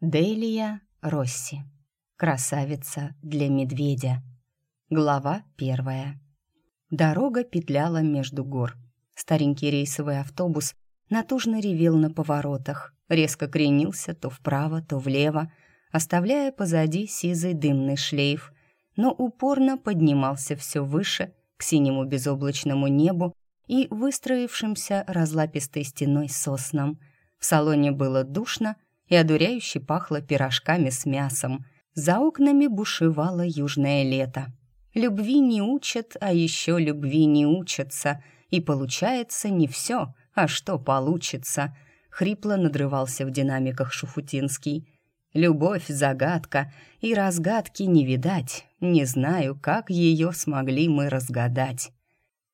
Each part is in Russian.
Делия Росси. Красавица для медведя. Глава первая. Дорога петляла между гор. Старенький рейсовый автобус натужно ревел на поворотах, резко кренился то вправо, то влево, оставляя позади сизый дымный шлейф, но упорно поднимался все выше, к синему безоблачному небу и выстроившимся разлапистой стеной соснам. В салоне было душно, и одуряюще пахло пирожками с мясом. За окнами бушевало южное лето. Любви не учат, а еще любви не учатся, и получается не все, а что получится. Хрипло надрывался в динамиках Шуфутинский. Любовь — загадка, и разгадки не видать. Не знаю, как ее смогли мы разгадать.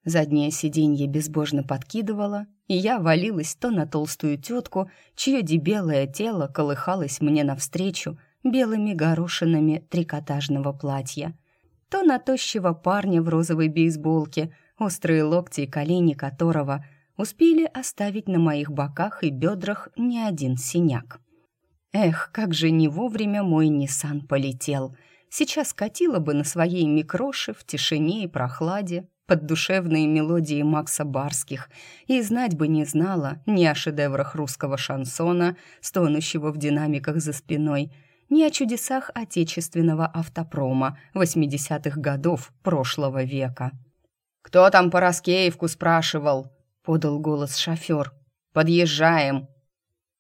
Заднее сиденье безбожно подкидывало, и я валилась то на толстую тетку, чье дебелое тело колыхалось мне навстречу белыми горошинами трикотажного платья, то на тощего парня в розовой бейсболке, острые локти и колени которого успели оставить на моих боках и бедрах не один синяк. Эх, как же не вовремя мой Ниссан полетел. Сейчас катила бы на своей микроше в тишине и прохладе, под душевные мелодии Макса Барских и знать бы не знала ни о шедеврах русского шансона, стонущего в динамиках за спиной, ни о чудесах отечественного автопрома 80-х годов прошлого века. «Кто там по Раскеевку спрашивал?» — подал голос шофер. «Подъезжаем!»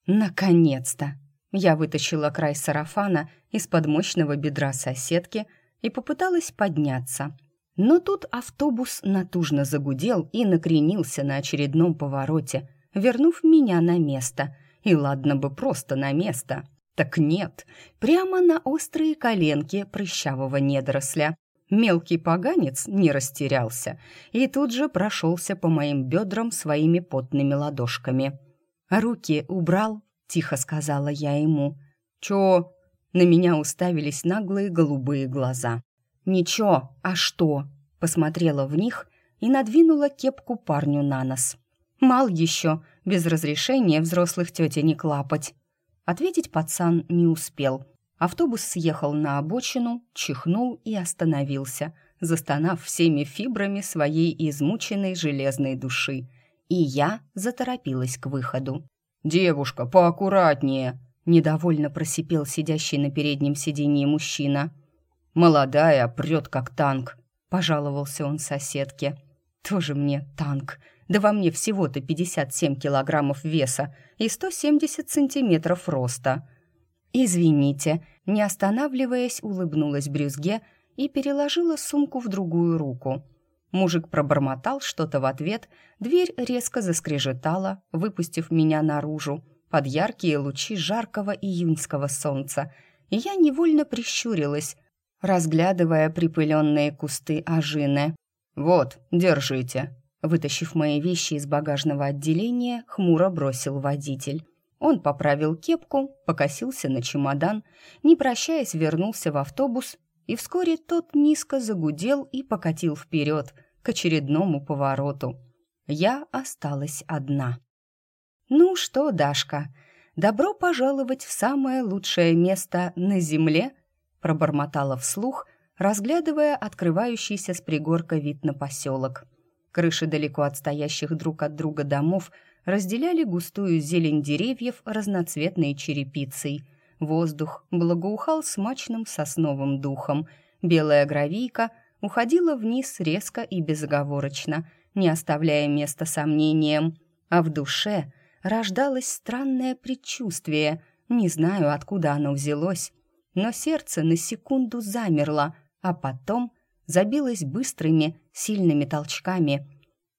«Наконец-то!» Я вытащила край сарафана из-под мощного бедра соседки и попыталась подняться — но тут автобус натужно загудел и накренился на очередном повороте, вернув меня на место. И ладно бы просто на место. Так нет, прямо на острые коленки прыщавого недоросля. Мелкий поганец не растерялся и тут же прошелся по моим бедрам своими потными ладошками. «Руки убрал?» — тихо сказала я ему. «Чё?» На меня уставились наглые голубые глаза. «Ничего, а что?» Посмотрела в них и надвинула кепку парню на нос. «Мал еще, без разрешения взрослых тетенек лапать». Ответить пацан не успел. Автобус съехал на обочину, чихнул и остановился, застонав всеми фибрами своей измученной железной души. И я заторопилась к выходу. «Девушка, поаккуратнее!» — недовольно просипел сидящий на переднем сиденье мужчина. «Молодая, прет как танк», — пожаловался он соседке. «Тоже мне танк. Да во мне всего-то 57 килограммов веса и 170 сантиметров роста». «Извините», — не останавливаясь, улыбнулась Брюзге и переложила сумку в другую руку. Мужик пробормотал что-то в ответ, дверь резко заскрежетала, выпустив меня наружу, под яркие лучи жаркого июньского солнца, и я невольно прищурилась, разглядывая припыленные кусты ожины. «Вот, держите». Вытащив мои вещи из багажного отделения, хмуро бросил водитель. Он поправил кепку, покосился на чемодан, не прощаясь, вернулся в автобус, и вскоре тот низко загудел и покатил вперед к очередному повороту. Я осталась одна. «Ну что, Дашка, добро пожаловать в самое лучшее место на земле», пробормотала вслух, разглядывая открывающийся с пригорка вид на поселок. Крыши далеко отстоящих друг от друга домов разделяли густую зелень деревьев разноцветной черепицей. Воздух благоухал смачным сосновым духом. Белая гравийка уходила вниз резко и безоговорочно, не оставляя места сомнениям. А в душе рождалось странное предчувствие, не знаю, откуда оно взялось, но сердце на секунду замерло, а потом забилось быстрыми, сильными толчками.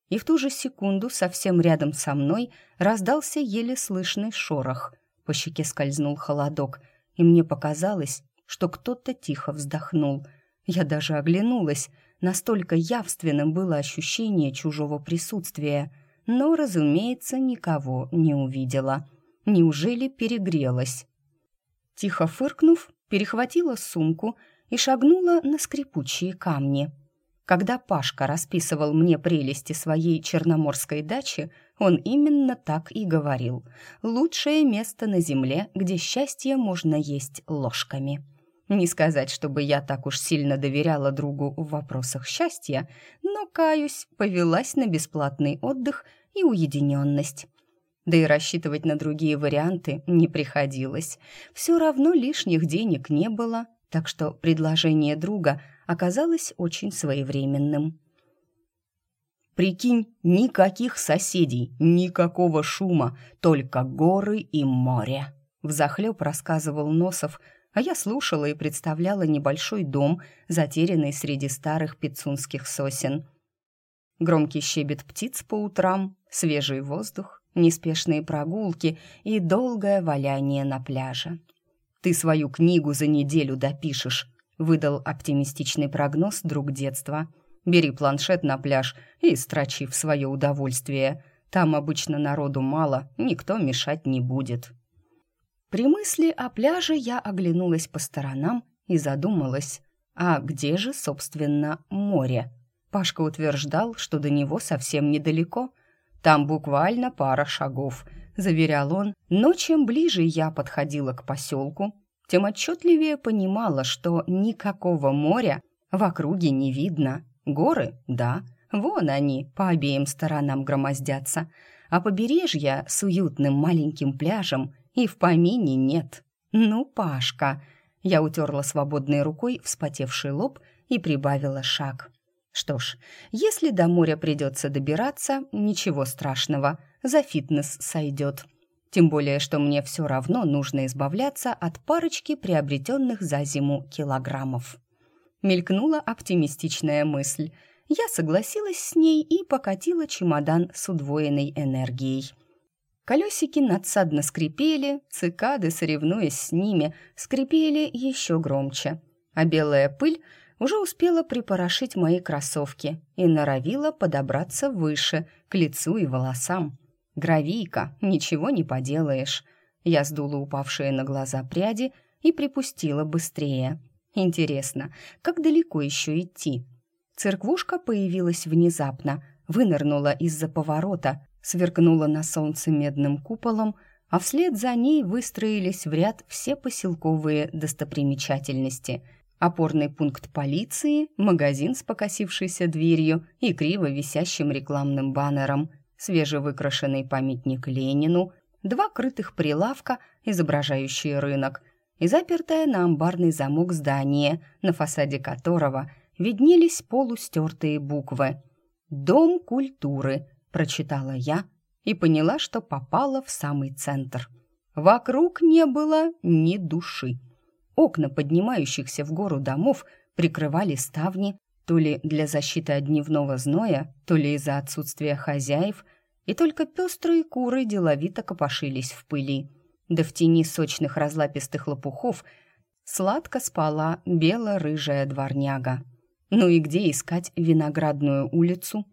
И в ту же секунду совсем рядом со мной раздался еле слышный шорох. По щеке скользнул холодок, и мне показалось, что кто-то тихо вздохнул. Я даже оглянулась, настолько явственным было ощущение чужого присутствия, но, разумеется, никого не увидела. Неужели перегрелась? Тихо фыркнув, перехватила сумку и шагнула на скрипучие камни. Когда Пашка расписывал мне прелести своей черноморской дачи, Он именно так и говорил. «Лучшее место на земле, где счастье можно есть ложками». Не сказать, чтобы я так уж сильно доверяла другу в вопросах счастья, но, каюсь, повелась на бесплатный отдых и уединенность. Да и рассчитывать на другие варианты не приходилось. Все равно лишних денег не было, так что предложение друга оказалось очень своевременным. «Прикинь, никаких соседей, никакого шума, только горы и море», — взахлеб рассказывал Носов, а я слушала и представляла небольшой дом, затерянный среди старых пицунских сосен. Громкий щебет птиц по утрам, свежий воздух, неспешные прогулки и долгое валяние на пляже. «Ты свою книгу за неделю допишешь», — выдал оптимистичный прогноз друг детства. «Бери планшет на пляж и строчи в свое удовольствие. Там обычно народу мало, никто мешать не будет». При мысли о пляже я оглянулась по сторонам и задумалась, а где же, собственно, море? Пашка утверждал, что до него совсем недалеко. Там буквально пара шагов, заверял он, но чем ближе я подходила к поселку, тем отчетливее понимала, что никакого моря в округе не видно. Горы, да, вон они по обеим сторонам громоздятся, а побережья с уютным маленьким пляжем и в помине нет. Ну, Пашка. Я утерла свободной рукой вспотевший лоб и прибавила шаг. Что ж, если до моря придется добираться, ничего страшного, за фитнес сойдет. Тем более, что мне все равно нужно избавляться от парочки приобретенных за зиму килограммов. Мелькнула оптимистичная мысль. Я согласилась с ней и покатила чемодан с удвоенной энергией. Колесики надсадно скрипели, цикады, соревнуясь с ними, скрипели еще громче, а белая пыль уже успела припорошить мои кроссовки и норовила подобраться выше, к лицу и волосам. Гравийка, ничего не поделаешь. Я сдула упавшие на глаза пряди и припустила быстрее. Интересно, как далеко еще идти? Церквушка появилась внезапно, вынырнула из-за поворота, сверкнула на солнце медным куполом, а вслед за ней выстроились в ряд все поселковые достопримечательности. Опорный пункт полиции, магазин с покосившейся дверью и криво висящим рекламным баннером, свежевыкрашенный памятник Ленину, два крытых прилавка, изображающие рынок, и запертое на амбарный замок здание, на фасаде которого виднелись полустертые буквы «Дом культуры», прочитала я и поняла, что попала в самый центр. Вокруг не было ни души. Окна поднимающихся в гору домов прикрывали ставни, то ли для защиты от дневного зноя, то ли из-за отсутствия хозяев, и только пестрые куры деловито копошились в пыли. Да в тени сочных разлапистых лопухов сладко спала бело-рыжая дворняга. Ну и где искать виноградную улицу?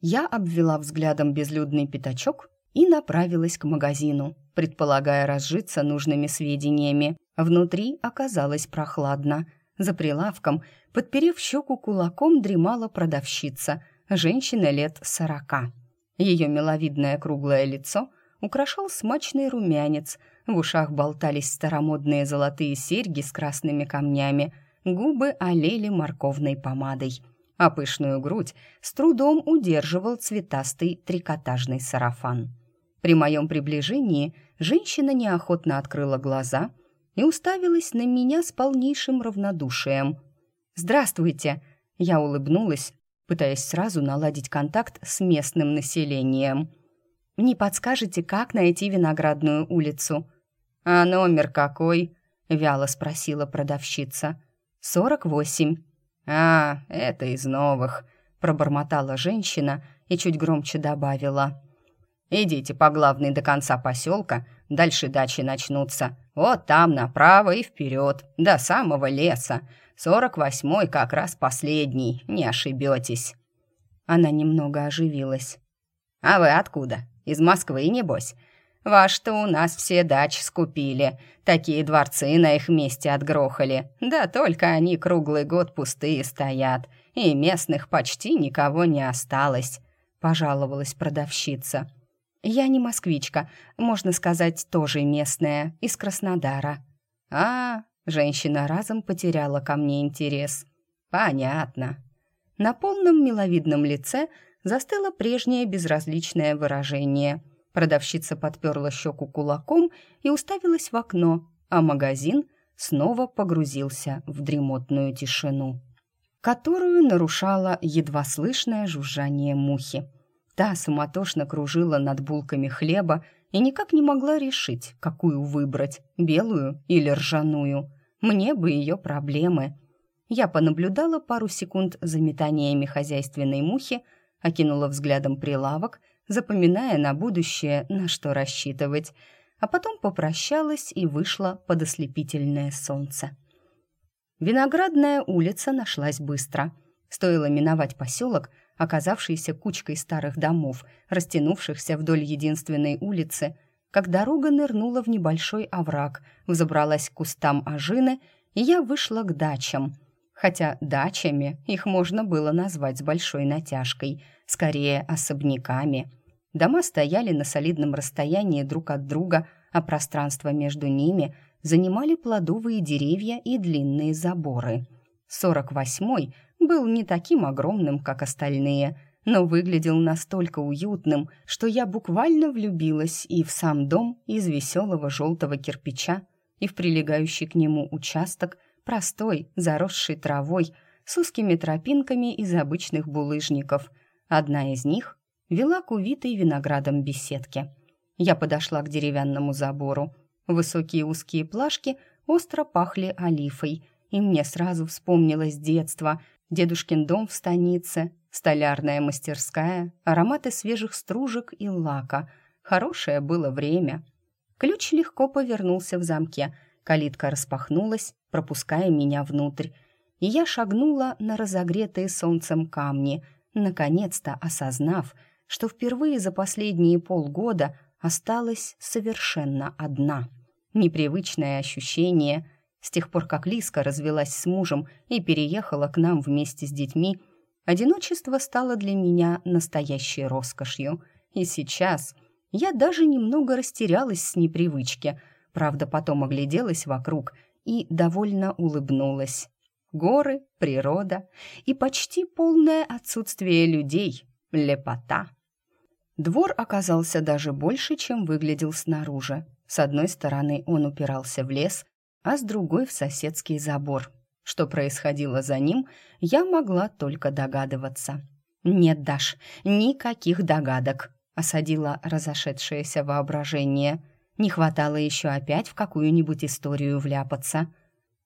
Я обвела взглядом безлюдный пятачок и направилась к магазину, предполагая разжиться нужными сведениями. Внутри оказалось прохладно. За прилавком, подперев щеку кулаком, дремала продавщица, женщина лет сорока. Ее миловидное круглое лицо украшал смачный румянец, в ушах болтались старомодные золотые серьги с красными камнями, губы олели морковной помадой – а пышную грудь с трудом удерживал цветастый трикотажный сарафан. При моем приближении женщина неохотно открыла глаза и уставилась на меня с полнейшим равнодушием. «Здравствуйте!» Я улыбнулась, пытаясь сразу наладить контакт с местным населением. «Не подскажете, как найти Виноградную улицу?» «А номер какой?» — вяло спросила продавщица. «Сорок восемь». «А, это из новых», — пробормотала женщина и чуть громче добавила. «Идите по главной до конца поселка, дальше дачи начнутся. Вот там направо и вперед, до самого леса. Сорок восьмой как раз последний, не ошибетесь». Она немного оживилась. «А вы откуда? Из Москвы, небось? Ваш-то у нас все дачи скупили, такие дворцы на их месте отгрохали. Да только они круглый год пустые стоят, и местных почти никого не осталось», — пожаловалась продавщица. «Я не москвичка, можно сказать, тоже местная, из Краснодара». «А, женщина разом потеряла ко мне интерес. Понятно». На полном миловидном лице застыло прежнее безразличное выражение. Продавщица подперла щеку кулаком и уставилась в окно, а магазин снова погрузился в дремотную тишину, которую нарушало едва слышное жужжание мухи. Та суматошно кружила над булками хлеба и никак не могла решить, какую выбрать, белую или ржаную. Мне бы ее проблемы. Я понаблюдала пару секунд за метаниями хозяйственной мухи, окинула взглядом прилавок, запоминая на будущее, на что рассчитывать, а потом попрощалась и вышла под ослепительное солнце. Виноградная улица нашлась быстро. Стоило миновать поселок, оказавшийся кучкой старых домов, растянувшихся вдоль единственной улицы, как дорога нырнула в небольшой овраг, взобралась к кустам ожины, и я вышла к дачам. Хотя дачами их можно было назвать с большой натяжкой, скорее особняками. Дома стояли на солидном расстоянии друг от друга, а пространство между ними занимали плодовые деревья и длинные заборы. Сорок восьмой был не таким огромным, как остальные, но выглядел настолько уютным, что я буквально влюбилась и в сам дом из веселого желтого кирпича, и в прилегающий к нему участок, простой, заросший травой, с узкими тропинками из обычных булыжников. Одна из них вела к увитой виноградом беседке. Я подошла к деревянному забору. Высокие узкие плашки остро пахли олифой, и мне сразу вспомнилось детство, дедушкин дом в станице, столярная мастерская, ароматы свежих стружек и лака. Хорошее было время. Ключ легко повернулся в замке, калитка распахнулась, пропуская меня внутрь, и я шагнула на разогретые солнцем камни, наконец-то осознав, что впервые за последние полгода осталась совершенно одна. Непривычное ощущение — с тех пор, как Лиска развелась с мужем и переехала к нам вместе с детьми, одиночество стало для меня настоящей роскошью. И сейчас я даже немного растерялась с непривычки, правда, потом огляделась вокруг и довольно улыбнулась. Горы, природа и почти полное отсутствие людей. Лепота. Двор оказался даже больше, чем выглядел снаружи. С одной стороны он упирался в лес, а с другой в соседский забор. Что происходило за ним, я могла только догадываться. «Нет, Даш, никаких догадок», — осадило разошедшееся воображение. «Не хватало еще опять в какую-нибудь историю вляпаться».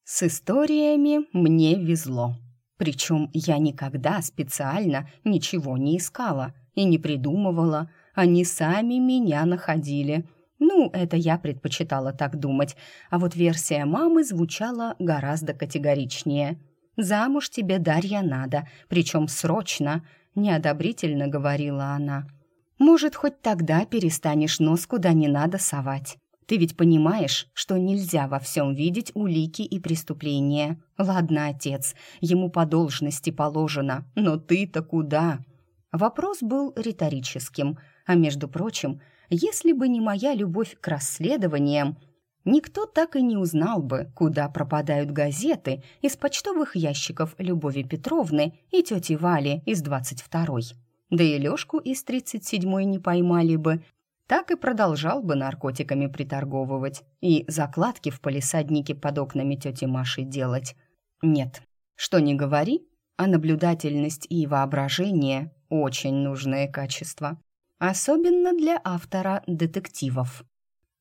С историями мне везло. Причем я никогда специально ничего не искала и не придумывала. Они сами меня находили — ну, это я предпочитала так думать, а вот версия мамы звучала гораздо категоричнее. «Замуж тебе, Дарья, надо, причем срочно», — неодобрительно говорила она. «Может, хоть тогда перестанешь нос куда не надо совать. Ты ведь понимаешь, что нельзя во всем видеть улики и преступления. Ладно, отец, ему по должности положено, но ты-то куда?» Вопрос был риторическим, а между прочим — если бы не моя любовь к расследованиям, никто так и не узнал бы, куда пропадают газеты из почтовых ящиков Любови Петровны и тети Вали из 22-й. Да и Лёшку из 37-й не поймали бы, так и продолжал бы наркотиками приторговывать и закладки в полисаднике под окнами тети Маши делать. Нет, что не говори, а наблюдательность и воображение – очень нужные качества особенно для автора детективов.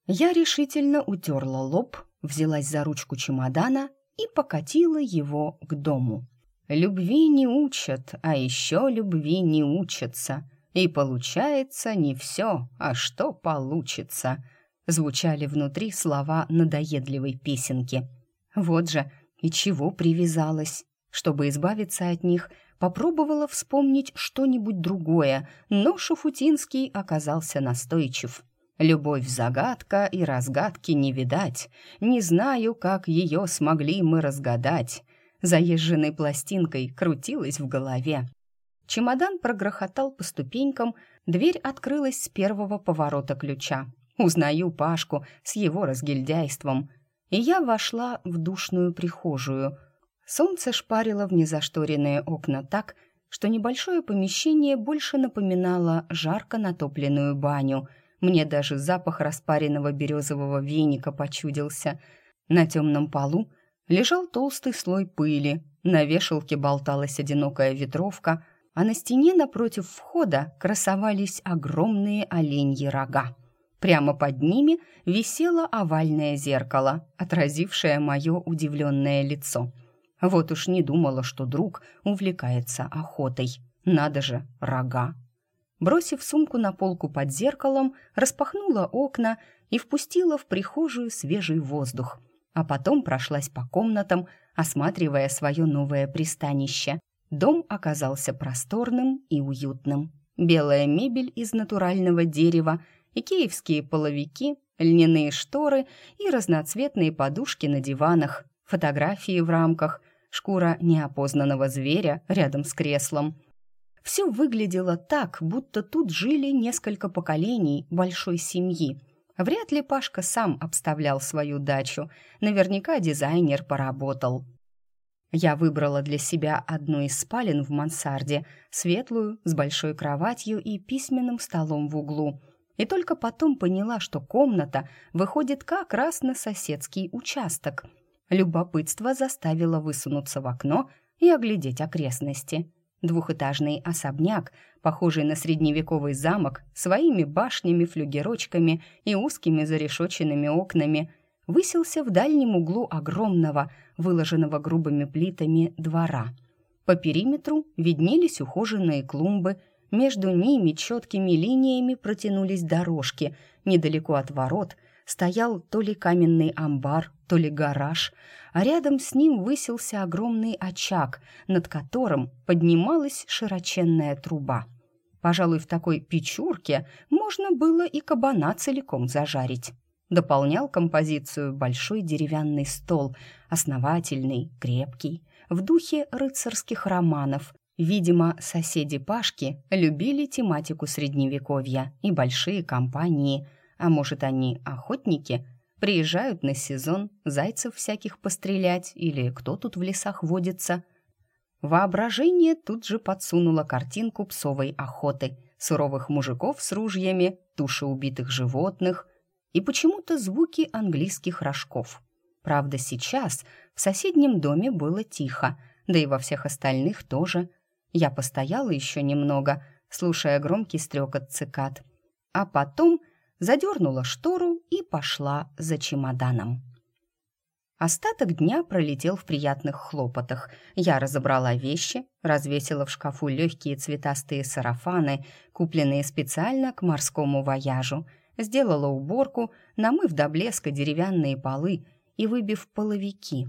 Я решительно утерла лоб, взялась за ручку чемодана и покатила его к дому. Любви не учат, а еще любви не учатся. И получается не все, а что получится. Звучали внутри слова надоедливой песенки. Вот же, и чего привязалась. Чтобы избавиться от них, попробовала вспомнить что-нибудь другое, но Шуфутинский оказался настойчив. «Любовь загадка и разгадки не видать. Не знаю, как ее смогли мы разгадать». Заезженной пластинкой крутилась в голове. Чемодан прогрохотал по ступенькам, Дверь открылась с первого поворота ключа. Узнаю Пашку с его разгильдяйством. И я вошла в душную прихожую. Солнце шпарило в незашторенные окна так, что небольшое помещение больше напоминало жарко натопленную баню. Мне даже запах распаренного березового веника почудился. На темном полу лежал толстый слой пыли, на вешалке болталась одинокая ветровка, а на стене напротив входа красовались огромные оленьи рога. Прямо под ними висело овальное зеркало, отразившее мое удивленное лицо. Вот уж не думала, что друг увлекается охотой. Надо же, рога. Бросив сумку на полку под зеркалом, распахнула окна и впустила в прихожую свежий воздух, а потом прошлась по комнатам, осматривая свое новое пристанище. Дом оказался просторным и уютным. Белая мебель из натурального дерева – икеевские половики, льняные шторы и разноцветные подушки на диванах, фотографии в рамках, шкура неопознанного зверя рядом с креслом. Все выглядело так, будто тут жили несколько поколений большой семьи. Вряд ли Пашка сам обставлял свою дачу, наверняка дизайнер поработал. Я выбрала для себя одну из спален в мансарде, светлую, с большой кроватью и письменным столом в углу – и только потом поняла, что комната выходит как раз на соседский участок. Любопытство заставило высунуться в окно и оглядеть окрестности. Двухэтажный особняк, похожий на средневековый замок, своими башнями, флюгерочками и узкими зарешоченными окнами, высился в дальнем углу огромного, выложенного грубыми плитами, двора. По периметру виднелись ухоженные клумбы – между ними четкими линиями протянулись дорожки. Недалеко от ворот стоял то ли каменный амбар, то ли гараж, а рядом с ним высился огромный очаг, над которым поднималась широченная труба. Пожалуй, в такой печурке можно было и кабана целиком зажарить. Дополнял композицию большой деревянный стол, основательный, крепкий, в духе рыцарских романов, Видимо, соседи Пашки любили тематику средневековья и большие компании, а может, они охотники, приезжают на сезон зайцев всяких пострелять или кто тут в лесах водится. Воображение тут же подсунуло картинку псовой охоты, суровых мужиков с ружьями, туши убитых животных и почему-то звуки английских рожков. Правда, сейчас в соседнем доме было тихо, да и во всех остальных тоже – я постояла еще немного, слушая громкий стрекот цикад, а потом задернула штору и пошла за чемоданом. Остаток дня пролетел в приятных хлопотах. Я разобрала вещи, развесила в шкафу легкие цветастые сарафаны, купленные специально к морскому вояжу, сделала уборку, намыв до блеска деревянные полы и выбив половики.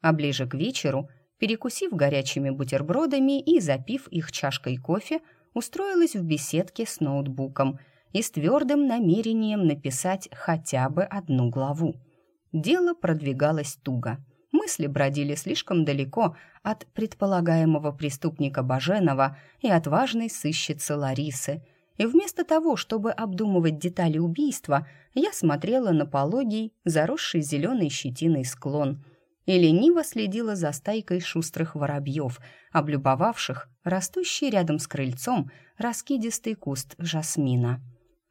А ближе к вечеру перекусив горячими бутербродами и запив их чашкой кофе, устроилась в беседке с ноутбуком и с твердым намерением написать хотя бы одну главу. Дело продвигалось туго. Мысли бродили слишком далеко от предполагаемого преступника Баженова и отважной сыщицы Ларисы. И вместо того, чтобы обдумывать детали убийства, я смотрела на пологий, заросший зеленой щетиной склон – и лениво следила за стайкой шустрых воробьев, облюбовавших растущий рядом с крыльцом раскидистый куст жасмина.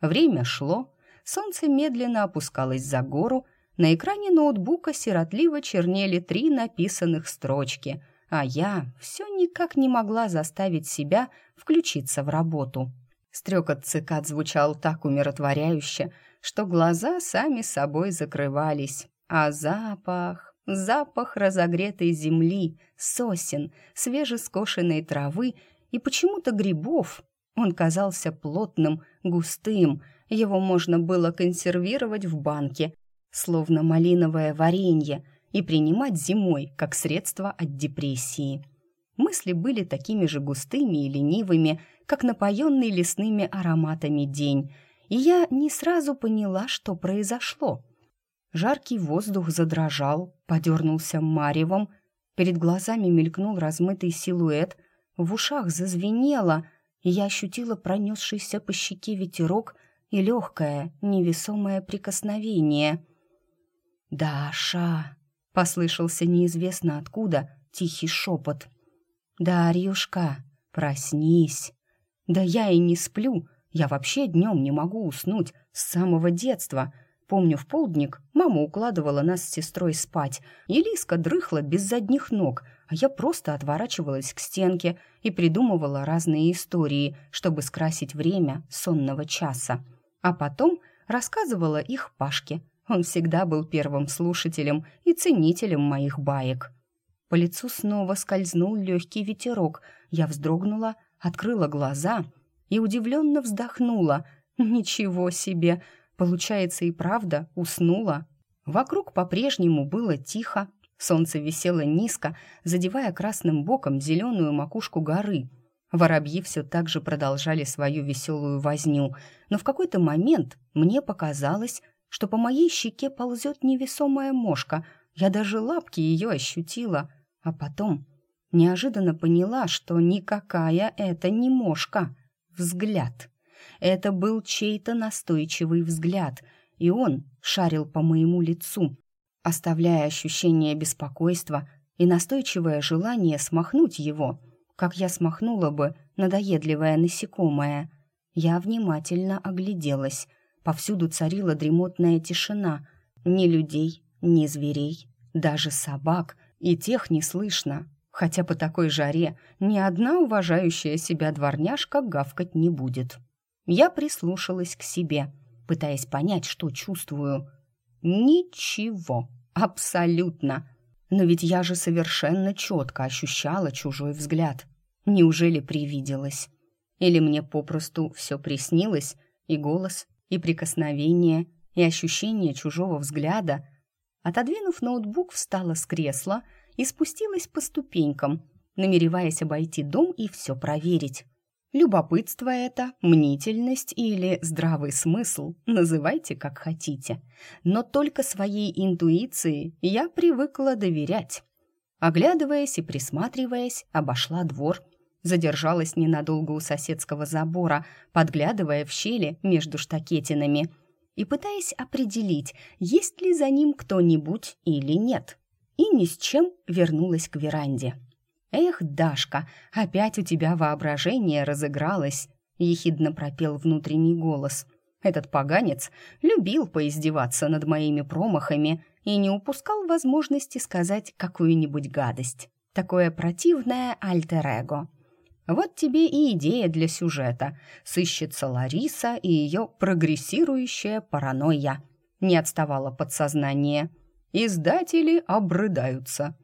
Время шло, солнце медленно опускалось за гору, на экране ноутбука сиротливо чернели три написанных строчки, а я все никак не могла заставить себя включиться в работу. Стрекот цикад звучал так умиротворяюще, что глаза сами собой закрывались, а запах... Запах разогретой земли, сосен, свежескошенной травы и почему-то грибов. Он казался плотным, густым, его можно было консервировать в банке, словно малиновое варенье, и принимать зимой как средство от депрессии. Мысли были такими же густыми и ленивыми, как напоенный лесными ароматами день, и я не сразу поняла, что произошло — Жаркий воздух задрожал, подернулся маревом, перед глазами мелькнул размытый силуэт, в ушах зазвенело, я ощутила пронесшийся по щеке ветерок и легкое, невесомое прикосновение. «Даша!» — послышался неизвестно откуда тихий шепот. «Дарьюшка, проснись!» «Да я и не сплю, я вообще днем не могу уснуть с самого детства», Помню, в полдник мама укладывала нас с сестрой спать, и Лиска дрыхла без задних ног, а я просто отворачивалась к стенке и придумывала разные истории, чтобы скрасить время сонного часа. А потом рассказывала их Пашке. Он всегда был первым слушателем и ценителем моих баек. По лицу снова скользнул легкий ветерок. Я вздрогнула, открыла глаза и удивленно вздохнула. «Ничего себе! Получается и правда уснула?» Вокруг по-прежнему было тихо, солнце висело низко, задевая красным боком зеленую макушку горы. Воробьи все так же продолжали свою веселую возню, но в какой-то момент мне показалось, что по моей щеке ползет невесомая мошка. Я даже лапки ее ощутила, а потом неожиданно поняла, что никакая это не мошка. Взгляд. Это был чей-то настойчивый взгляд, и он шарил по моему лицу, оставляя ощущение беспокойства и настойчивое желание смахнуть его, как я смахнула бы надоедливое насекомое. Я внимательно огляделась. Повсюду царила дремотная тишина. Ни людей, ни зверей, даже собак, и тех не слышно, хотя по такой жаре ни одна уважающая себя дворняжка гавкать не будет. Я прислушалась к себе, пытаясь понять, что чувствую. Ничего, абсолютно. Но ведь я же совершенно четко ощущала чужой взгляд. Неужели привиделось? Или мне попросту все приснилось, и голос, и прикосновение, и ощущение чужого взгляда? Отодвинув ноутбук, встала с кресла и спустилась по ступенькам, намереваясь обойти дом и все проверить. Любопытство это, мнительность или здравый смысл, называйте как хотите. Но только своей интуиции я привыкла доверять. Оглядываясь и присматриваясь, обошла двор. Задержалась ненадолго у соседского забора, подглядывая в щели между штакетинами и пытаясь определить, есть ли за ним кто-нибудь или нет. И ни с чем вернулась к веранде. «Эх, Дашка, опять у тебя воображение разыгралось», — ехидно пропел внутренний голос. Этот поганец любил поиздеваться над моими промахами и не упускал возможности сказать какую-нибудь гадость. Такое противное альтер-эго. Вот тебе и идея для сюжета. Сыщется Лариса и ее прогрессирующая паранойя. Не отставало подсознание. Издатели обрыдаются.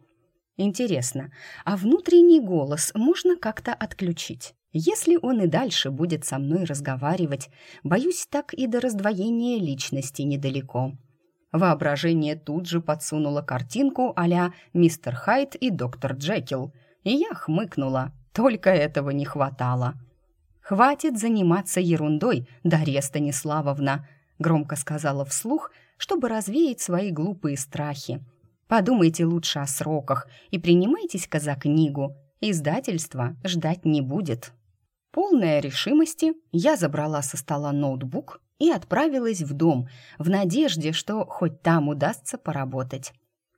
Интересно, а внутренний голос можно как-то отключить? Если он и дальше будет со мной разговаривать, боюсь, так и до раздвоения личности недалеко. Воображение тут же подсунуло картинку а «Мистер Хайт и доктор Джекил», и я хмыкнула. Только этого не хватало. «Хватит заниматься ерундой, Дарья Станиславовна», громко сказала вслух, чтобы развеять свои глупые страхи. Подумайте лучше о сроках и принимайтесь-ка за книгу. Издательство ждать не будет. Полная решимости, я забрала со стола ноутбук и отправилась в дом в надежде, что хоть там удастся поработать.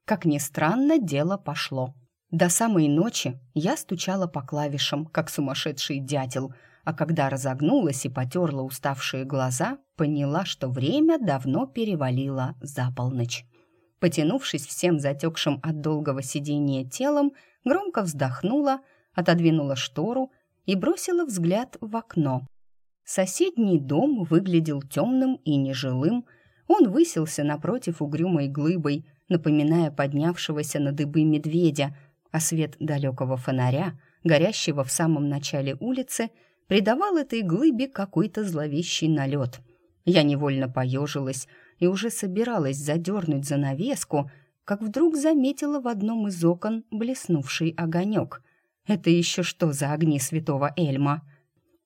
Как ни странно, дело пошло. До самой ночи я стучала по клавишам, как сумасшедший дятел, а когда разогнулась и потерла уставшие глаза, поняла, что время давно перевалило за полночь. Потянувшись всем затекшим от долгого сидения телом, громко вздохнула, отодвинула штору и бросила взгляд в окно. Соседний дом выглядел темным и нежилым. Он высился напротив угрюмой глыбой, напоминая поднявшегося на дыбы медведя, а свет далекого фонаря, горящего в самом начале улицы, придавал этой глыбе какой-то зловещий налет. Я невольно поежилась, и уже собиралась задернуть занавеску, как вдруг заметила в одном из окон блеснувший огонек. Это еще что за огни святого Эльма?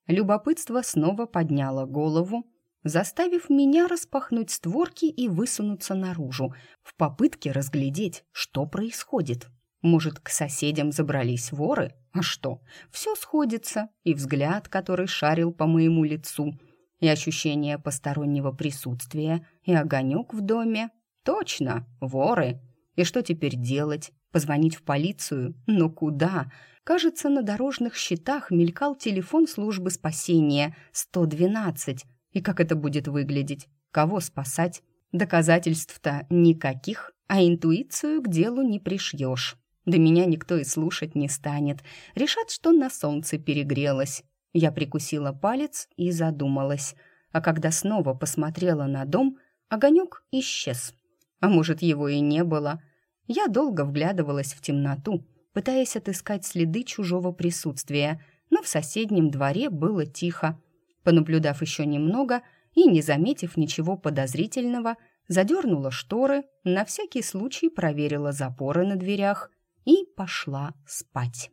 Любопытство снова подняло голову, заставив меня распахнуть створки и высунуться наружу в попытке разглядеть, что происходит. Может, к соседям забрались воры? А что? Все сходится. И взгляд, который шарил по моему лицу, и ощущение постороннего присутствия, и огонек в доме. Точно, воры. И что теперь делать? Позвонить в полицию? Но куда? Кажется, на дорожных счетах мелькал телефон службы спасения 112. И как это будет выглядеть? Кого спасать? Доказательств-то никаких, а интуицию к делу не пришьешь. Да меня никто и слушать не станет. Решат, что на солнце перегрелась. Я прикусила палец и задумалась. А когда снова посмотрела на дом, огонек исчез. А может, его и не было. Я долго вглядывалась в темноту, пытаясь отыскать следы чужого присутствия, но в соседнем дворе было тихо. Понаблюдав еще немного и не заметив ничего подозрительного, задернула шторы, на всякий случай проверила запоры на дверях и пошла спать.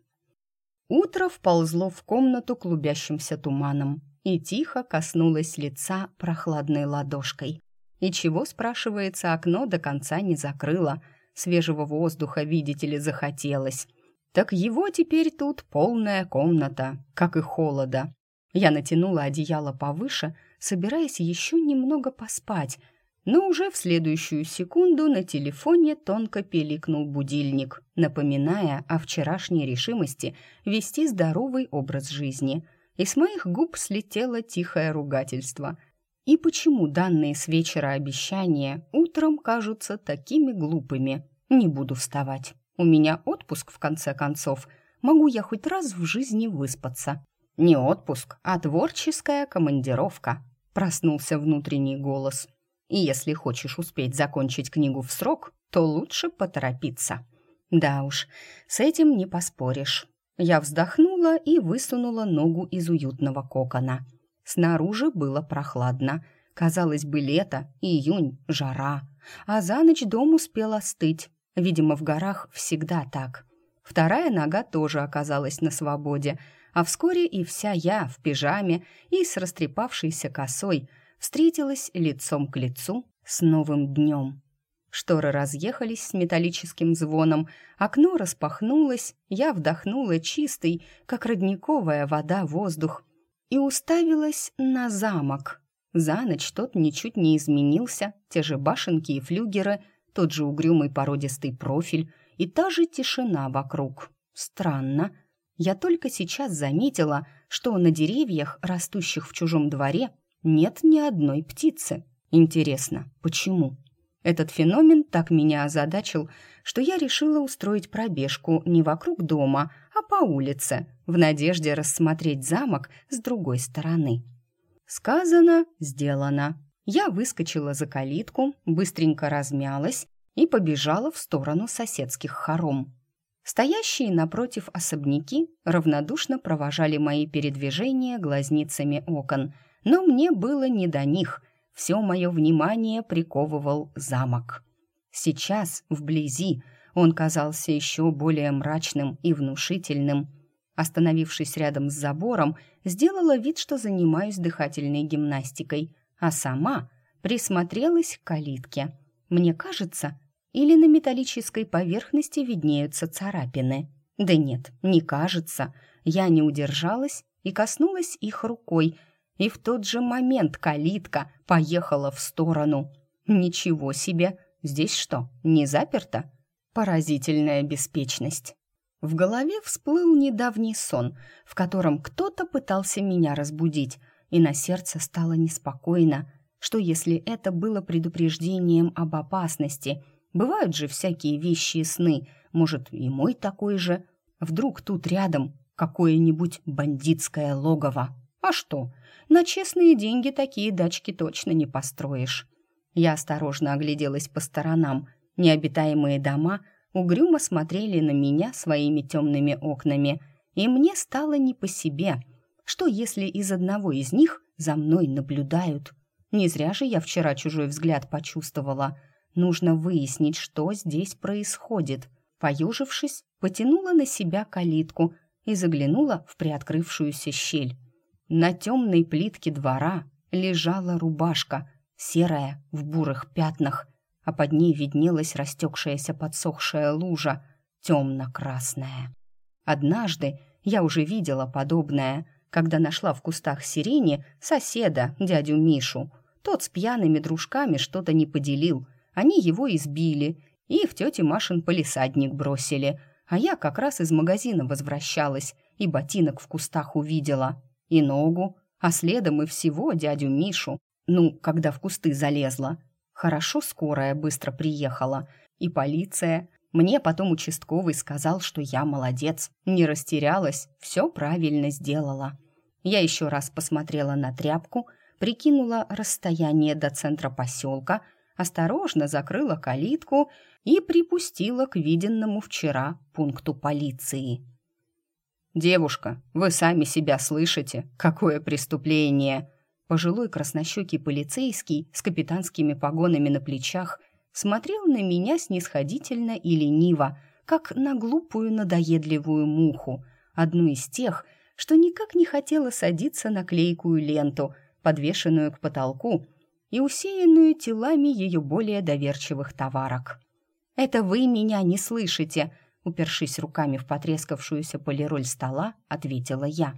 Утро вползло в комнату клубящимся туманом и тихо коснулось лица прохладной ладошкой. И чего, спрашивается, окно до конца не закрыло, свежего воздуха, видите ли, захотелось. Так его теперь тут полная комната, как и холода. Я натянула одеяло повыше, собираясь еще немного поспать, но уже в следующую секунду на телефоне тонко пиликнул будильник, напоминая о вчерашней решимости вести здоровый образ жизни. И с моих губ слетело тихое ругательство. И почему данные с вечера обещания утром кажутся такими глупыми? Не буду вставать. У меня отпуск, в конце концов. Могу я хоть раз в жизни выспаться. Не отпуск, а творческая командировка. Проснулся внутренний голос. И если хочешь успеть закончить книгу в срок, то лучше поторопиться. Да уж, с этим не поспоришь. Я вздохнула и высунула ногу из уютного кокона. Снаружи было прохладно. Казалось бы, лето, июнь, жара. А за ночь дом успел остыть. Видимо, в горах всегда так. Вторая нога тоже оказалась на свободе, а вскоре и вся я в пижаме и с растрепавшейся косой – встретилась лицом к лицу с новым днем. Шторы разъехались с металлическим звоном, окно распахнулось, я вдохнула чистый, как родниковая вода, воздух и уставилась на замок. За ночь тот ничуть не изменился, те же башенки и флюгеры, тот же угрюмый породистый профиль и та же тишина вокруг. Странно. Я только сейчас заметила, что на деревьях, растущих в чужом дворе, нет ни одной птицы. Интересно, почему? Этот феномен так меня озадачил, что я решила устроить пробежку не вокруг дома, а по улице, в надежде рассмотреть замок с другой стороны. Сказано, сделано. Я выскочила за калитку, быстренько размялась и побежала в сторону соседских хором. Стоящие напротив особняки равнодушно провожали мои передвижения глазницами окон – но мне было не до них. Все мое внимание приковывал замок. Сейчас, вблизи, он казался еще более мрачным и внушительным. Остановившись рядом с забором, сделала вид, что занимаюсь дыхательной гимнастикой, а сама присмотрелась к калитке. Мне кажется, или на металлической поверхности виднеются царапины. Да нет, не кажется. Я не удержалась и коснулась их рукой, и в тот же момент калитка поехала в сторону. Ничего себе! Здесь что, не заперто? Поразительная беспечность. В голове всплыл недавний сон, в котором кто-то пытался меня разбудить, и на сердце стало неспокойно. Что если это было предупреждением об опасности? Бывают же всякие вещи и сны, может, и мой такой же. Вдруг тут рядом какое-нибудь бандитское логово. А что? На честные деньги такие дачки точно не построишь. Я осторожно огляделась по сторонам. Необитаемые дома угрюмо смотрели на меня своими темными окнами, и мне стало не по себе. Что если из одного из них за мной наблюдают? Не зря же я вчера чужой взгляд почувствовала. Нужно выяснить, что здесь происходит. Поюжившись, потянула на себя калитку и заглянула в приоткрывшуюся щель. На темной плитке двора лежала рубашка, серая, в бурых пятнах, а под ней виднелась растекшаяся подсохшая лужа. темно-красная. Однажды я уже видела подобное, когда нашла в кустах сирени соседа, дядю Мишу. Тот с пьяными дружками что-то не поделил. Они его избили и в тете Машин полисадник бросили. А я как раз из магазина возвращалась и ботинок в кустах увидела. И ногу, а следом и всего дядю Мишу. Ну, когда в кусты залезла. Хорошо скорая быстро приехала. И полиция, мне потом участковый сказал, что я молодец, не растерялась, все правильно сделала. Я еще раз посмотрела на тряпку, прикинула расстояние до центра поселка, осторожно закрыла калитку и припустила к виденному вчера пункту полиции. «Девушка, вы сами себя слышите? Какое преступление!» Пожилой краснощекий полицейский с капитанскими погонами на плечах – смотрел на меня снисходительно и лениво, как на глупую надоедливую муху, одну из тех, что никак не хотела садиться на клейкую ленту, подвешенную к потолку и усеянную телами ее более доверчивых товарок. «Это вы меня не слышите», упершись руками в потрескавшуюся полироль стола, ответила я.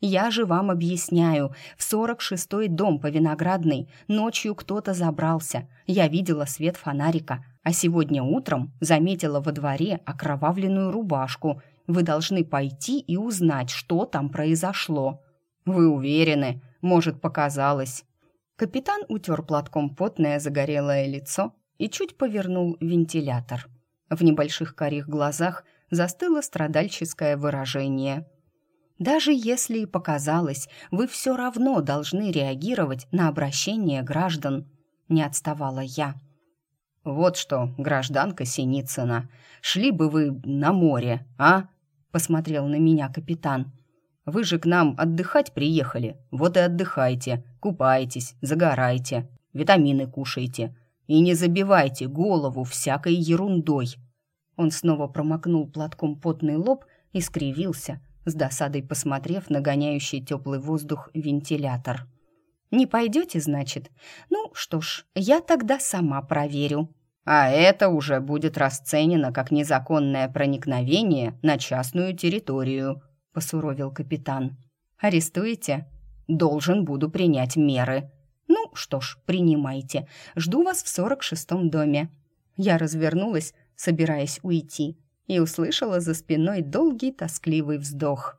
«Я же вам объясняю, в сорок шестой дом по Виноградной ночью кто-то забрался. Я видела свет фонарика, а сегодня утром заметила во дворе окровавленную рубашку. Вы должны пойти и узнать, что там произошло». «Вы уверены? Может, показалось?» Капитан утер платком потное загорелое лицо и чуть повернул вентилятор. В небольших карих глазах застыло страдальческое выражение – даже если и показалось, вы все равно должны реагировать на обращение граждан. Не отставала я. Вот что, гражданка Синицына, шли бы вы на море, а? Посмотрел на меня капитан. Вы же к нам отдыхать приехали. Вот и отдыхайте, купайтесь, загорайте, витамины кушайте и не забивайте голову всякой ерундой. Он снова промокнул платком потный лоб и скривился, с досадой посмотрев на гоняющий теплый воздух вентилятор. «Не пойдете, значит? Ну что ж, я тогда сама проверю». «А это уже будет расценено как незаконное проникновение на частную территорию», — посуровил капитан. «Арестуете?» «Должен буду принять меры». «Ну что ж, принимайте. Жду вас в сорок шестом доме». Я развернулась, собираясь уйти, и услышала за спиной долгий тоскливый вздох.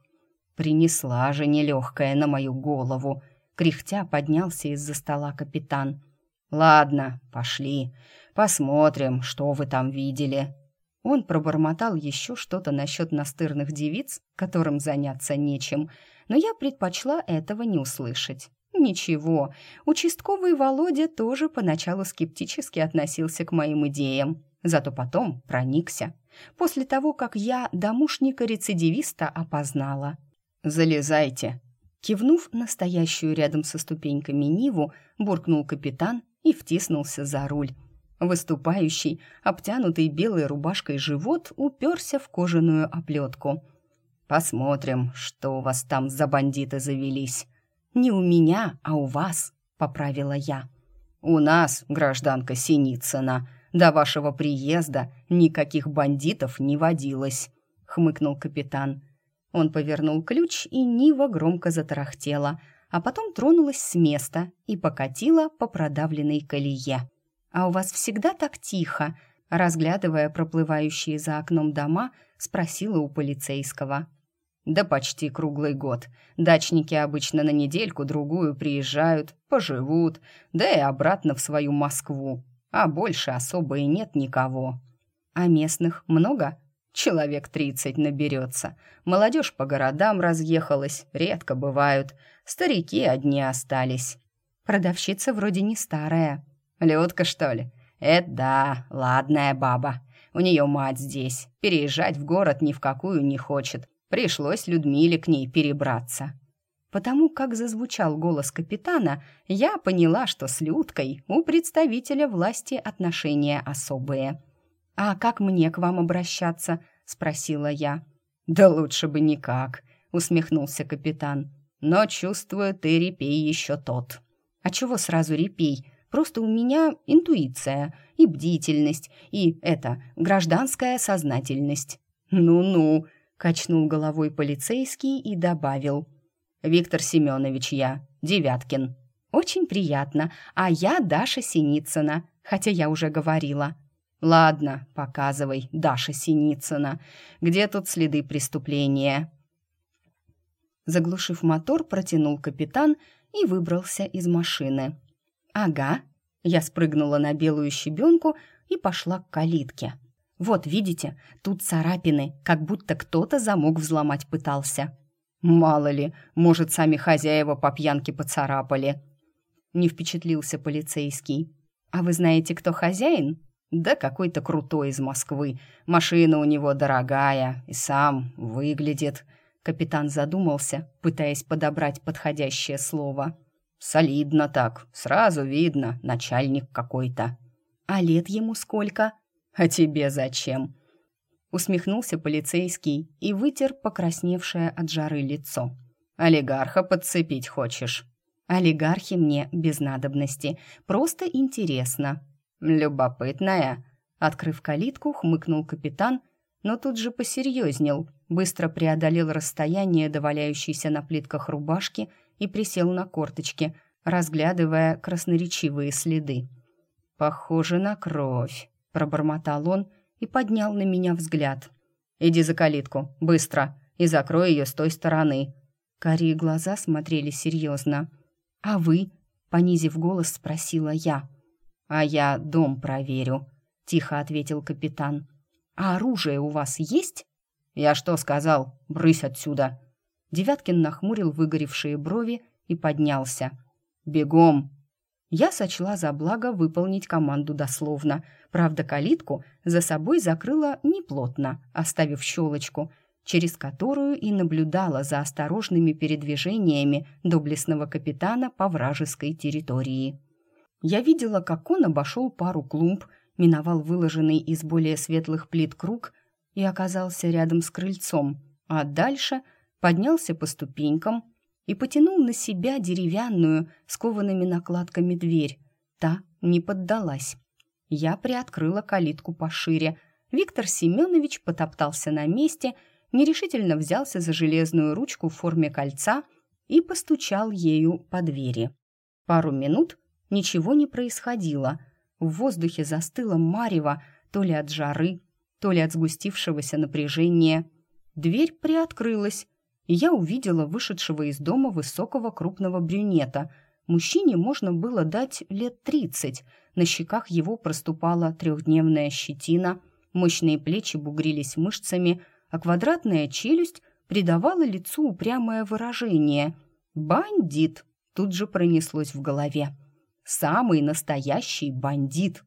Принесла же нелегкая на мою голову. Кряхтя поднялся из-за стола капитан. «Ладно, пошли. Посмотрим, что вы там видели». Он пробормотал еще что-то насчет настырных девиц, которым заняться нечем, но я предпочла этого не услышать. Ничего, участковый Володя тоже поначалу скептически относился к моим идеям, зато потом проникся после того, как я домушника-рецидивиста опознала. «Залезайте!» Кивнув настоящую рядом со ступеньками Ниву, буркнул капитан и втиснулся за руль. Выступающий, обтянутый белой рубашкой живот уперся в кожаную оплетку. «Посмотрим, что у вас там за бандиты завелись». «Не у меня, а у вас», — поправила я. «У нас, гражданка Синицына», до вашего приезда никаких бандитов не водилось», — хмыкнул капитан. Он повернул ключ, и Нива громко затарахтела, а потом тронулась с места и покатила по продавленной колее. «А у вас всегда так тихо?» Разглядывая проплывающие за окном дома, спросила у полицейского. «Да почти круглый год. Дачники обычно на недельку-другую приезжают, поживут, да и обратно в свою Москву а больше особо и нет никого. А местных много? Человек тридцать наберется. Молодежь по городам разъехалась, редко бывают. Старики одни остались. Продавщица вроде не старая. Лёдка, что ли? Это да, ладная баба. У нее мать здесь. Переезжать в город ни в какую не хочет. Пришлось Людмиле к ней перебраться. Потому как зазвучал голос капитана, я поняла, что с Людкой у представителя власти отношения особые. «А как мне к вам обращаться?» — спросила я. «Да лучше бы никак», — усмехнулся капитан. «Но чувствую, ты репей еще тот». «А чего сразу репей? Просто у меня интуиция и бдительность, и это, гражданская сознательность. «Ну-ну», — качнул головой полицейский и добавил. «Виктор Семенович я, Девяткин». «Очень приятно, а я Даша Синицына, хотя я уже говорила». «Ладно, показывай, Даша Синицына. Где тут следы преступления?» Заглушив мотор, протянул капитан и выбрался из машины. «Ага». Я спрыгнула на белую щебенку и пошла к калитке. «Вот, видите, тут царапины, как будто кто-то замок взломать пытался». «Мало ли, может, сами хозяева по пьянке поцарапали». Не впечатлился полицейский. «А вы знаете, кто хозяин?» Да какой-то крутой из Москвы. Машина у него дорогая и сам выглядит. Капитан задумался, пытаясь подобрать подходящее слово. Солидно так, сразу видно, начальник какой-то. А лет ему сколько? А тебе зачем? Усмехнулся полицейский и вытер покрасневшее от жары лицо. Олигарха подцепить хочешь? Олигархи мне без надобности, просто интересно. «Любопытная», — открыв калитку, хмыкнул капитан, но тут же посерьезнел, быстро преодолел расстояние до валяющейся на плитках рубашки и присел на корточки, разглядывая красноречивые следы. «Похоже на кровь», — пробормотал он и поднял на меня взгляд. «Иди за калитку, быстро, и закрой ее с той стороны». Карие глаза смотрели серьезно. «А вы?» — понизив голос, спросила я. «А я дом проверю», — тихо ответил капитан. «А оружие у вас есть?» «Я что сказал? Брысь отсюда!» Девяткин нахмурил выгоревшие брови и поднялся. «Бегом!» Я сочла за благо выполнить команду дословно. Правда, калитку за собой закрыла неплотно, оставив щелочку, через которую и наблюдала за осторожными передвижениями доблестного капитана по вражеской территории. Я видела, как он обошел пару клумб, миновал выложенный из более светлых плит круг и оказался рядом с крыльцом, а дальше поднялся по ступенькам и потянул на себя деревянную, с коваными накладками дверь. Та не поддалась. Я приоткрыла калитку пошире. Виктор Семенович потоптался на месте, нерешительно взялся за железную ручку в форме кольца и постучал ею по двери. Пару минут Ничего не происходило. В воздухе застыло марево, то ли от жары, то ли от сгустившегося напряжения. Дверь приоткрылась, и я увидела вышедшего из дома высокого крупного брюнета. Мужчине можно было дать лет тридцать. На щеках его проступала трехдневная щетина, мощные плечи бугрились мышцами, а квадратная челюсть придавала лицу упрямое выражение. «Бандит!» тут же пронеслось в голове самый настоящий бандит.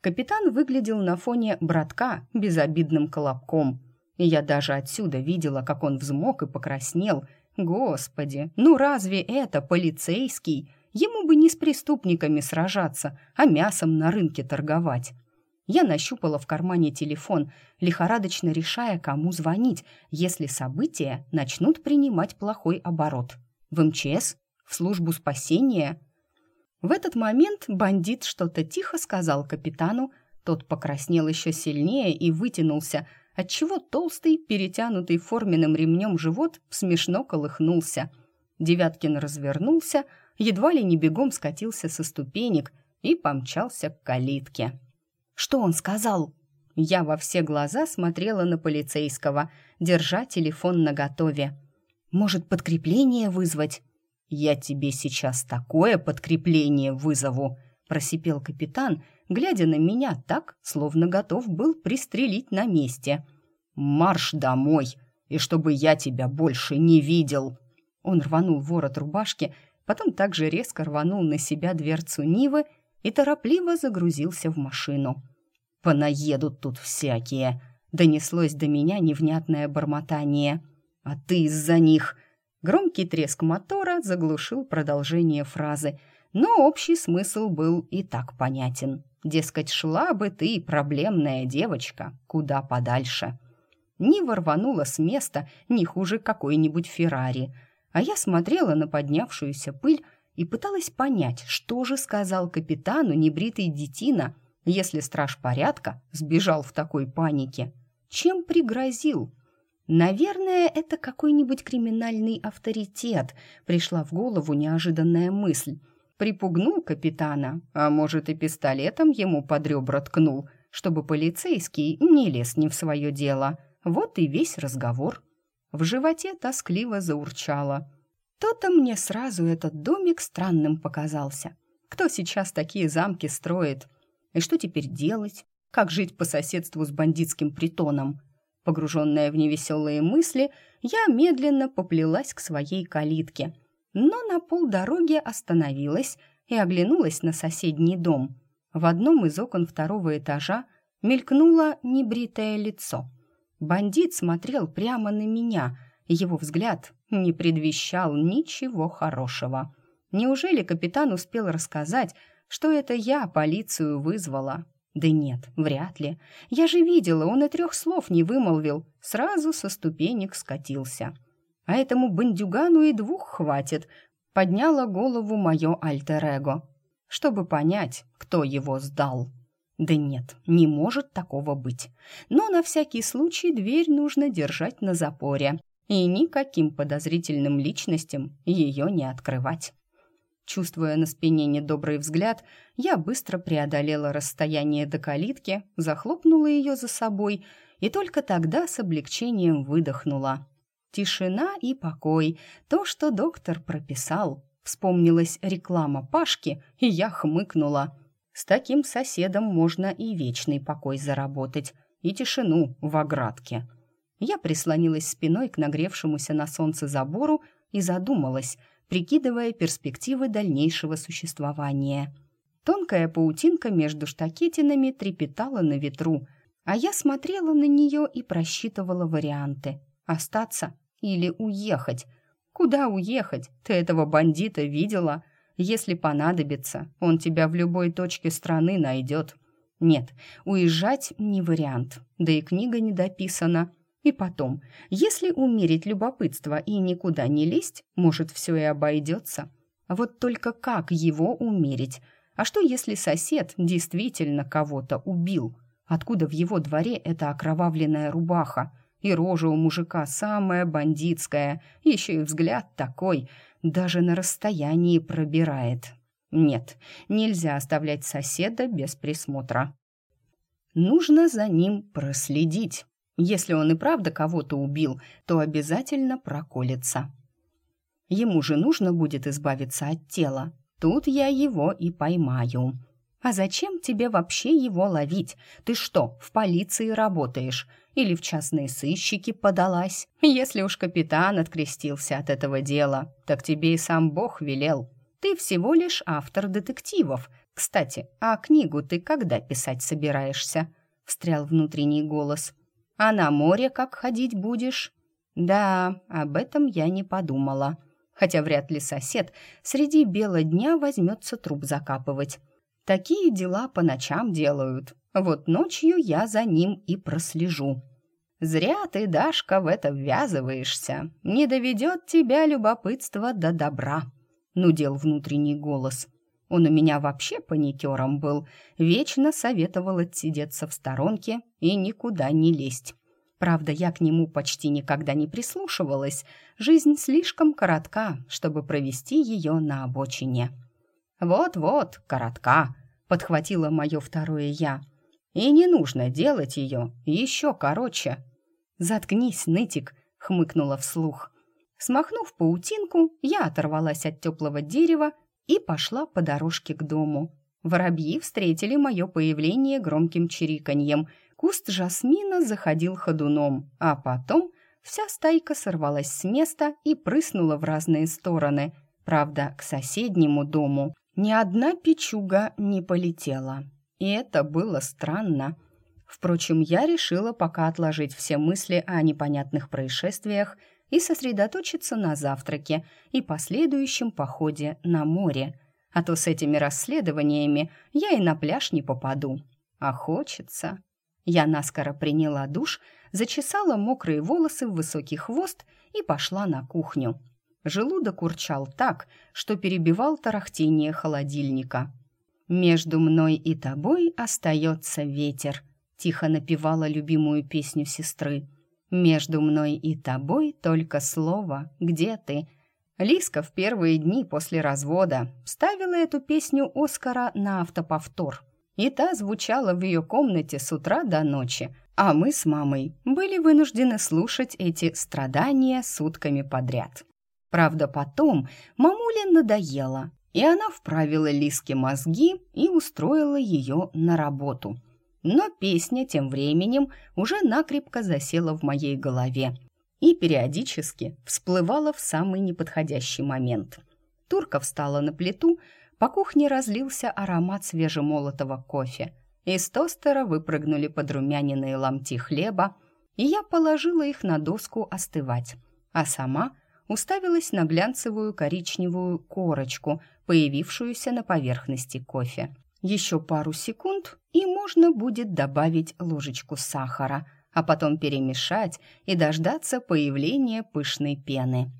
Капитан выглядел на фоне братка безобидным колобком, я даже отсюда видела, как он взмок и покраснел. Господи, ну разве это полицейский? Ему бы не с преступниками сражаться, а мясом на рынке торговать. Я нащупала в кармане телефон, лихорадочно решая, кому звонить, если события начнут принимать плохой оборот. В МЧС? В службу спасения? В этот момент бандит что-то тихо сказал капитану, тот покраснел еще сильнее и вытянулся, отчего толстый, перетянутый форменным ремнем живот смешно колыхнулся. Девяткин развернулся, едва ли не бегом скатился со ступенек и помчался к калитке. «Что он сказал?» Я во все глаза смотрела на полицейского, держа телефон наготове. «Может, подкрепление вызвать?» «Я тебе сейчас такое подкрепление вызову!» – просипел капитан, глядя на меня так, словно готов был пристрелить на месте. «Марш домой, и чтобы я тебя больше не видел!» Он рванул ворот рубашки, потом также резко рванул на себя дверцу Нивы и торопливо загрузился в машину. «Понаедут тут всякие!» – донеслось до меня невнятное бормотание. «А ты из-за них!» Громкий треск мотора заглушил продолжение фразы, но общий смысл был и так понятен. Дескать, шла бы ты, проблемная девочка, куда подальше. Нива рванула с места не хуже какой-нибудь Феррари, а я смотрела на поднявшуюся пыль и пыталась понять, что же сказал капитану небритый детина, если страж порядка сбежал в такой панике. чем пригрозил. Наверное, это какой-нибудь криминальный авторитет, пришла в голову неожиданная мысль. Припугнул капитана, а может и пистолетом ему под ребра ткнул, чтобы полицейский не лез не в свое дело. Вот и весь разговор. В животе тоскливо заурчало. То-то мне сразу этот домик странным показался. Кто сейчас такие замки строит? И что теперь делать? Как жить по соседству с бандитским притоном? Погруженная в невеселые мысли, я медленно поплелась к своей калитке, но на полдороги остановилась и оглянулась на соседний дом. В одном из окон второго этажа мелькнуло небритое лицо. Бандит смотрел прямо на меня, его взгляд не предвещал ничего хорошего. Неужели капитан успел рассказать, что это я полицию вызвала? Да нет, вряд ли. Я же видела, он и трех слов не вымолвил, сразу со ступенек скатился. А этому бандюгану и двух хватит, подняла голову мое альтер-эго, чтобы понять, кто его сдал. Да нет, не может такого быть. Но на всякий случай дверь нужно держать на запоре и никаким подозрительным личностям ее не открывать. Чувствуя на спине недобрый взгляд, я быстро преодолела расстояние до калитки, захлопнула ее за собой и только тогда с облегчением выдохнула. Тишина и покой, то, что доктор прописал. Вспомнилась реклама Пашки, и я хмыкнула. С таким соседом можно и вечный покой заработать, и тишину в оградке. Я прислонилась спиной к нагревшемуся на солнце забору и задумалась — прикидывая перспективы дальнейшего существования. Тонкая паутинка между штакетинами трепетала на ветру, а я смотрела на нее и просчитывала варианты. Остаться или уехать? Куда уехать? Ты этого бандита видела? Если понадобится, он тебя в любой точке страны найдет. Нет, уезжать не вариант, да и книга не дописана. И потом, если умерить любопытство и никуда не лезть, может, все и обойдется. Вот только как его умерить? А что, если сосед действительно кого-то убил? Откуда в его дворе эта окровавленная рубаха? И рожа у мужика самая бандитская, еще и взгляд такой, даже на расстоянии пробирает. Нет, нельзя оставлять соседа без присмотра. Нужно за ним проследить. Если он и правда кого-то убил, то обязательно проколется. Ему же нужно будет избавиться от тела. Тут я его и поймаю. А зачем тебе вообще его ловить? Ты что, в полиции работаешь? Или в частные сыщики подалась? Если уж капитан открестился от этого дела, так тебе и сам Бог велел. Ты всего лишь автор детективов. Кстати, а книгу ты когда писать собираешься? Встрял внутренний голос. А на море как ходить будешь? Да, об этом я не подумала. Хотя вряд ли сосед среди бела дня возьмется труп закапывать. Такие дела по ночам делают. Вот ночью я за ним и прослежу. Зря ты, Дашка, в это ввязываешься. Не доведет тебя любопытство до добра. Нудел внутренний голос. Он у меня вообще паникером был, вечно советовал отсидеться в сторонке и никуда не лезть. Правда, я к нему почти никогда не прислушивалась. Жизнь слишком коротка, чтобы провести ее на обочине. «Вот-вот, коротка», — подхватила мое второе «я». «И не нужно делать ее еще короче». «Заткнись, нытик», — хмыкнула вслух. Смахнув паутинку, я оторвалась от теплого дерева и пошла по дорожке к дому. Воробьи встретили мое появление громким чириканьем. Куст жасмина заходил ходуном, а потом вся стайка сорвалась с места и прыснула в разные стороны. Правда, к соседнему дому ни одна печуга не полетела. И это было странно. Впрочем, я решила пока отложить все мысли о непонятных происшествиях и сосредоточиться на завтраке и последующем походе на море. А то с этими расследованиями я и на пляж не попаду. А хочется. Я наскоро приняла душ, зачесала мокрые волосы в высокий хвост и пошла на кухню. Желудок урчал так, что перебивал тарахтение холодильника. «Между мной и тобой остается ветер», тихо напевала любимую песню сестры. «Между мной и тобой только слово. Где ты?» Лиска в первые дни после развода ставила эту песню Оскара на автоповтор. И та звучала в ее комнате с утра до ночи, а мы с мамой были вынуждены слушать эти страдания сутками подряд. Правда, потом мамуле надоело, и она вправила Лиске мозги и устроила ее на работу – но песня тем временем уже накрепко засела в моей голове и периодически всплывала в самый неподходящий момент. Турка встала на плиту, по кухне разлился аромат свежемолотого кофе. Из тостера выпрыгнули подрумяненные ломти хлеба, и я положила их на доску остывать, а сама уставилась на глянцевую коричневую корочку, появившуюся на поверхности кофе. Еще пару секунд, и можно будет добавить ложечку сахара, а потом перемешать и дождаться появления пышной пены.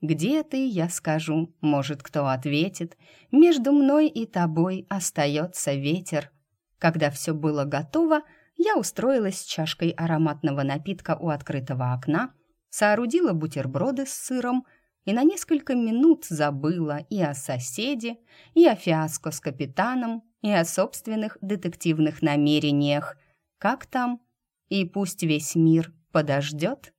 «Где ты?» — я скажу. Может, кто ответит. «Между мной и тобой остается ветер». Когда все было готово, я устроилась с чашкой ароматного напитка у открытого окна, соорудила бутерброды с сыром и на несколько минут забыла и о соседе, и о фиаско с капитаном, и о собственных детективных намерениях. Как там? И пусть весь мир подождет.